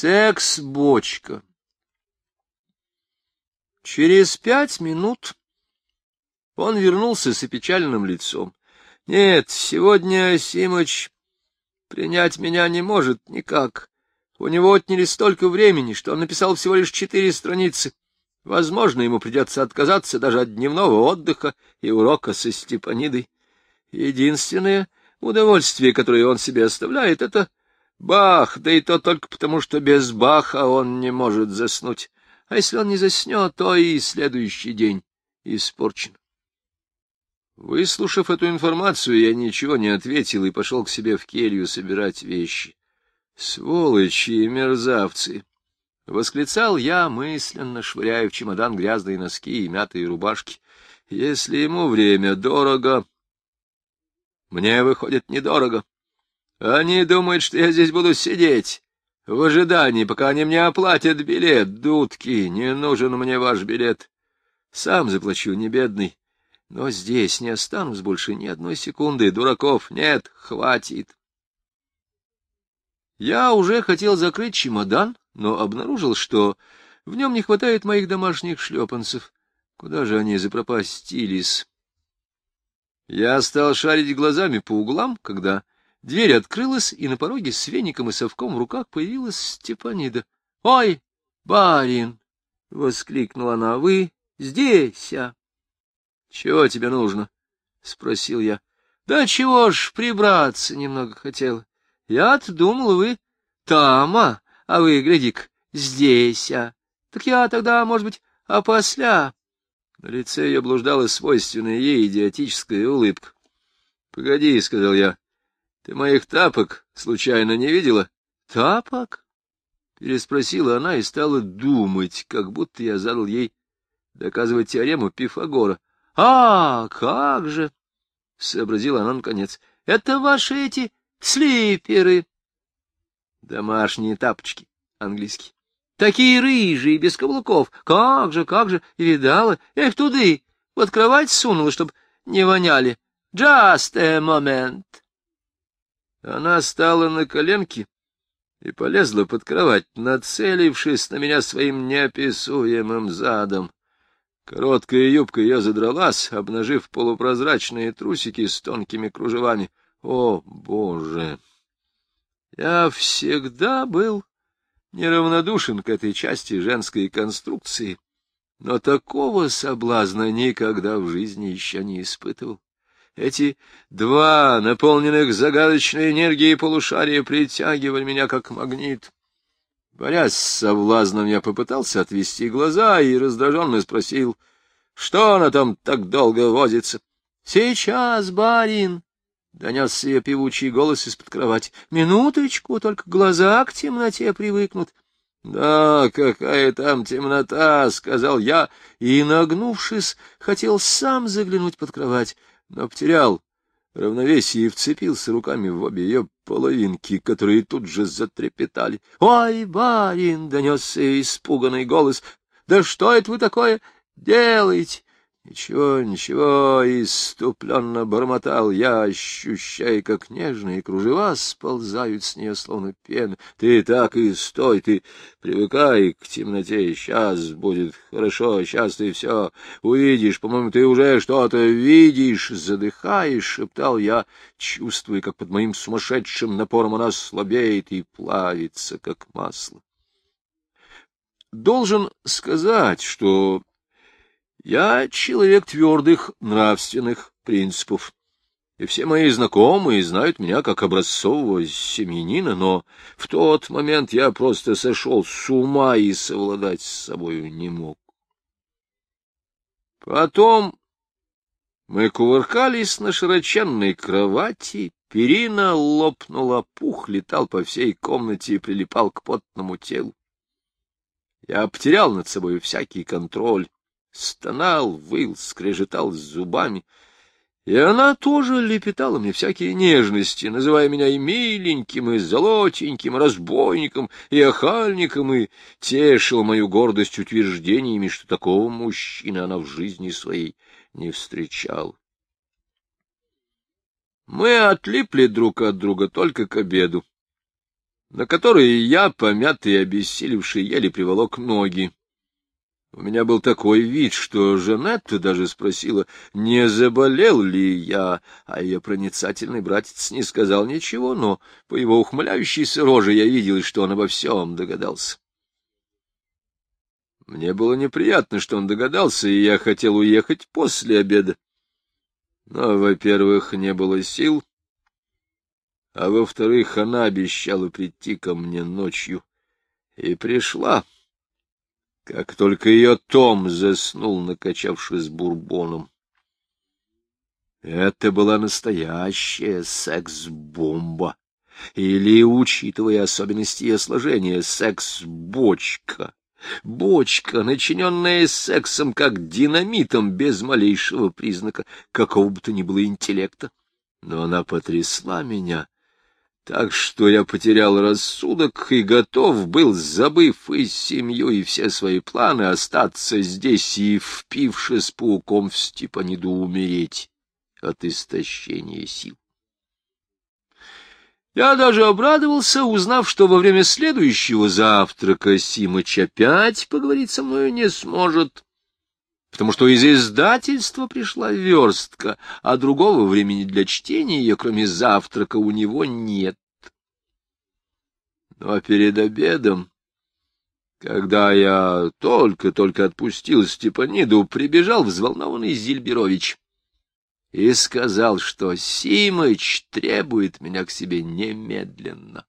Секс-бочка. Через пять минут он вернулся с опечаленным лицом. Нет, сегодня Симыч принять меня не может никак. У него отняли столько времени, что он написал всего лишь четыре страницы. Возможно, ему придется отказаться даже от дневного отдыха и урока со Степанидой. Единственное удовольствие, которое он себе оставляет, — это Бах, да и то только потому, что без Баха он не может заснуть. А если он не заснет, то и следующий день испорчен. Выслушав эту информацию, я ничего не ответил и пошел к себе в келью собирать вещи. Сволочи и мерзавцы! Восклицал я, мысленно швыряя в чемодан грязные носки и мятые рубашки. Если ему время дорого, мне выходит недорого. Они думают, что я здесь буду сидеть, в ожидании, пока они мне оплатят билет. Дудки, не нужен мне ваш билет. Сам заплачу, не бедный. Но здесь не останусь больше ни одной секунды. Дураков нет, хватит. Я уже хотел закрыть чемодан, но обнаружил, что в нем не хватает моих домашних шлепанцев. Куда же они запропастились? Я стал шарить глазами по углам, когда дверь открылась, и на пороге с веником и совком в руках появилась Степанида. — Ой, барин! — воскликнула она. — Вы здесь, а? — Чего тебе нужно? — спросил я. — Да чего ж, прибраться немного хотела. Я-то думала, вы там, а, а вы, гляди здесь, а. Так я тогда, может быть, опосля. На лице ее блуждала свойственная ей идиотическая улыбка. — Погоди, — сказал я, — ты моих тапок случайно не видела? — Тапок? — переспросила она и стала думать, как будто я задал ей доказывать теорему Пифагора. А, как же! — сообразила она наконец. — Это ваши эти слиперы. Домашние тапочки, английские. Такие рыжие, без каблуков. Как же, как же, и видала. Их туды, под кровать сунула, чтоб не воняли. Just a moment. Она стала на коленки и полезла под кровать, нацелившись на меня своим неописуемым задом. Короткая юбка ее задралась, обнажив полупрозрачные трусики с тонкими кружевами. О, Боже! Я всегда был неравнодушен к этой части женской конструкции, но такого соблазна никогда в жизни еще не испытывал. Эти два наполненных загадочной энергией полушария притягивали меня как магнит. Борясь с соблазном, я попытался отвести глаза и раздраженно спросил, что она там так долго возится. — Сейчас, барин! — донесся ее певучий голос из-под кровати. — Минуточку, только глаза к темноте привыкнут. — Да, какая там темнота, — сказал я, и, нагнувшись, хотел сам заглянуть под кровать, но потерял равновесие и вцепился руками в обе ее половинки, которые тут же затрепетали. — Ой, барин! — донесся испуганный голос. — Да что это вы такое делаете? Ничего, ничего, иступленно бормотал я, ощущая, как нежные кружева сползают с нее, словно пена. Ты так и стой, ты привыкай к темноте, сейчас будет хорошо, сейчас ты все увидишь, по-моему, ты уже что-то видишь, задыхаешь, шептал я, чувствуя, как под моим сумасшедшим напором она слабеет и плавится, как масло. Должен сказать, что я человек твердых нравственных принципов, и все мои знакомые знают меня как образцового семьянина, но в тот момент я просто сошел с ума и совладать с собою не мог. Потом мы кувыркались на широченной кровати, перина лопнула, пух летал по всей комнате и прилипал к потному телу. Я потерял над собой всякий контроль стонал, выл, скрежетал зубами. И она тоже лепетала мне всякие нежности, называя меня и миленьким, и золотеньким, и разбойником, и охальником, и тешила мою гордость утверждениями, что такого мужчины она в жизни своей не встречала. Мы отлипли друг от друга только к обеду. на которые я, помятый и обессилевший, еле приволок ноги. У меня был такой вид, что Жанетта даже спросила, не заболел ли я, а ее проницательный братец не сказал ничего, но по его ухмыляющейся роже я видел, что он обо всем догадался. Мне было неприятно, что он догадался, и я хотел уехать после обеда. Но, во-первых, не было сил, а во-вторых, она обещала прийти ко мне ночью. И пришла, как только ее Том заснул, накачавшись бурбоном. Это была настоящая секс-бомба, или, учитывая особенности ее сложения, секс-бочка. Бочка, начиненная сексом как динамитом, без малейшего признака какого бы то ни было интеллекта. Но она потрясла меня, так что я потерял рассудок и готов был, забыв и семью, и все свои планы, остаться здесь и, впившись пауком в Степаниду, умереть от истощения сил. Я даже обрадовался, узнав, что во время следующего завтрака Симыч опять поговорить со мною не сможет, потому что из издательства пришла верстка, а другого времени для чтения ее, кроме завтрака, у него нет. Но перед обедом, когда я только-только отпустил Степаниду, прибежал взволнованный Зильберович и сказал, что Симыч требует меня к себе немедленно.